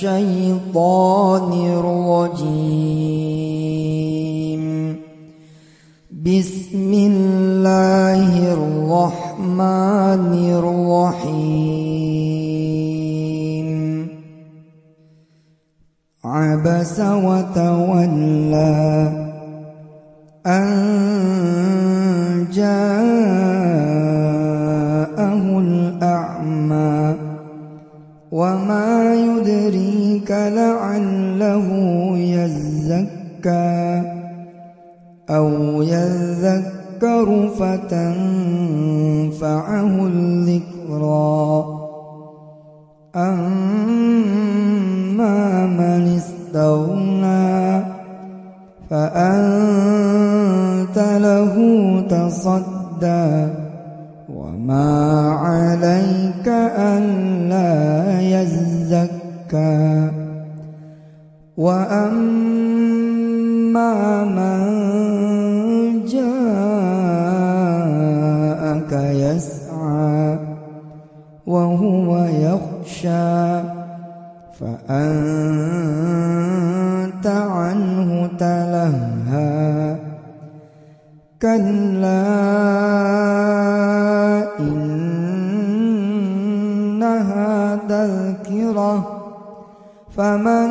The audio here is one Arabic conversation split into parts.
الشيطان الرجيم. بسم الله الرحمن الرحيم. عبس وتولى أن يزكى أو يذكر فتنفعه الذكرى. أما من استغنى فأنت له تصدى. وما عليك ألا يزكى. وأما من جاءك يسعى وهو يخشى فأنت عنه تلهى كلا إنها تذكرة فمن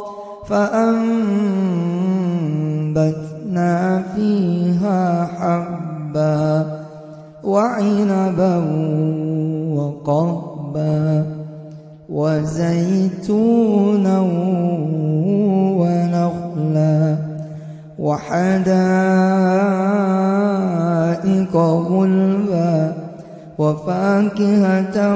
فأنبتنا فيها حبا وعنبا وقبا وزيتونا ونخلا وحدائق غلبا وفاكهة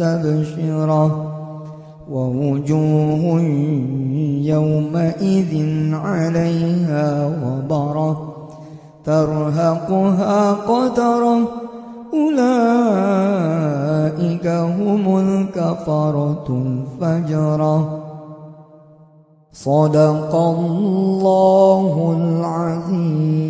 مستبشرة ووجوه يومئذ عليها غبرة ترهقها قترة أولئك هم الكفرة الفجرة. صدق الله العظيم.